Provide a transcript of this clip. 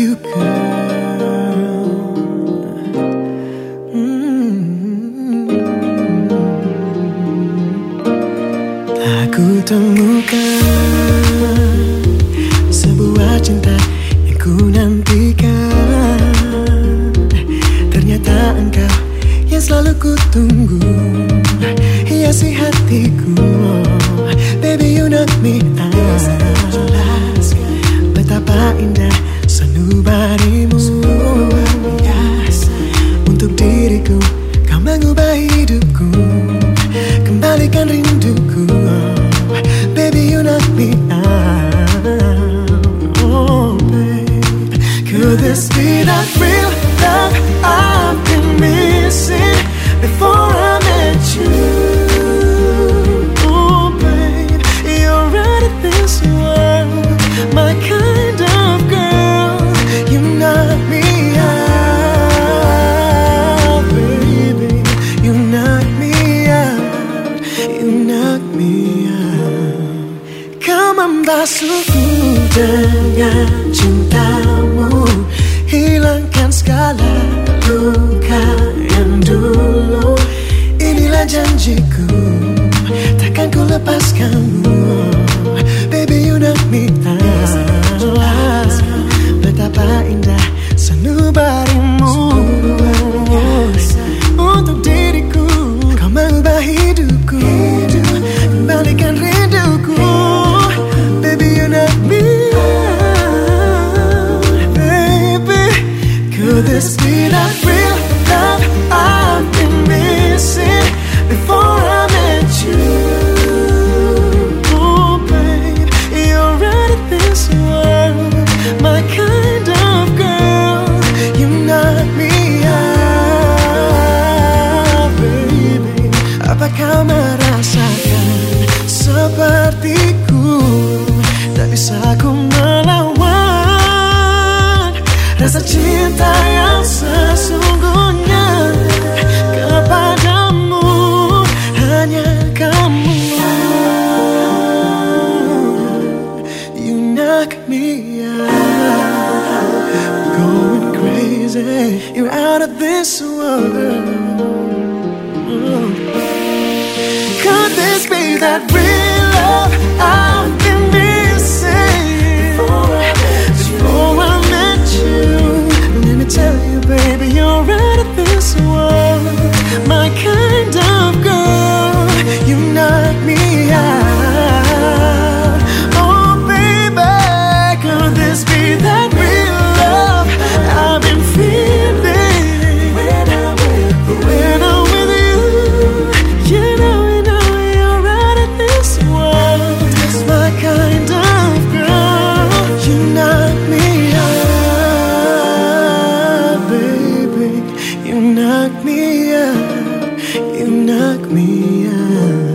you, girl. Mm-hmm. Aku temukan sebuah cinta yang ku nantikan. Ternyata engkau yang selalu ku tunggu hiasi hatiku. membasuhku dengan cintamu Hilangkan segala luka yang dulu. Inilah janjiku Takkan ku lepas kamu Baby you not me time Betapa indah senubarimu. Untuk diriku Kau mengubah hidupku. crazy. You're out of this world. Mm. Could this be that real? You knock me out.